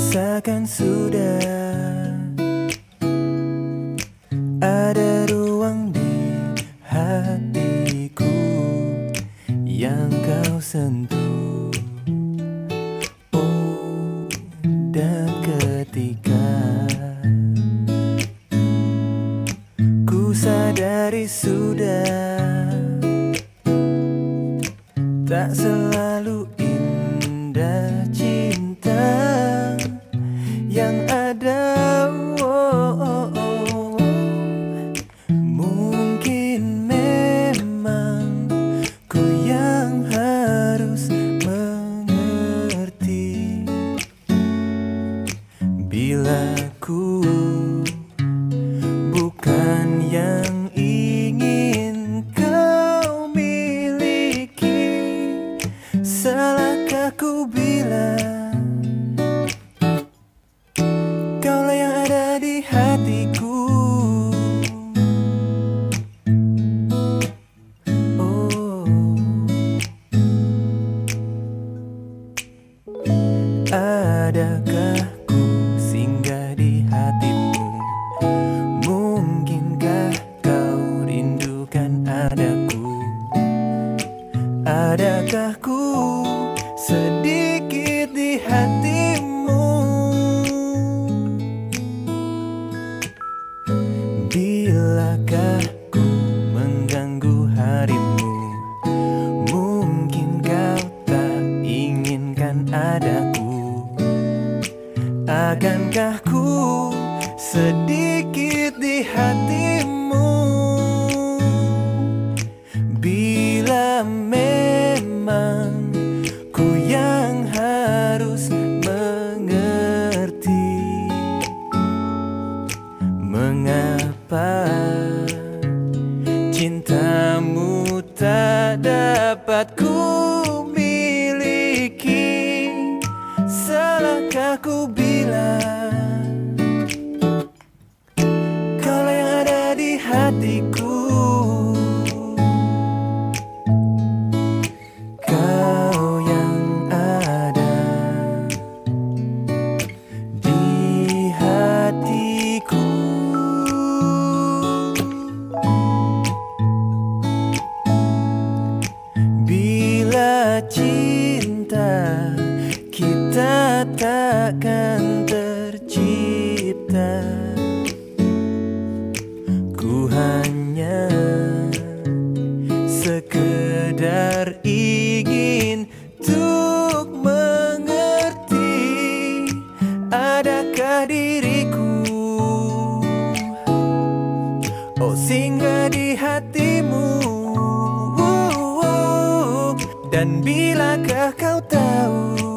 Rasakan sudah. Ada ruang di hatiku Yang kau sentuh. Oh dan ketika Ku sadari sudah Tak selalu Yang ada oh, oh, oh. Mungkin memang Ku yang harus mengerti Bila ku bukan yang ingin kau miliki Salahkah ku bilang sedikit di hatimu. Bilakah ku mengganggu harimu? Mungkin kau tak inginkan adaku. Akankah ku sedikit di hatimu cintamu tak dapat ku miliki. Salahkah ku bilang cinta kita takkan tercipta. Ku hanya sekedar ingin Tuk mengerti Adakah diriku? Oh singgah di hatimu Dan bilakah kau tahu